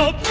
up.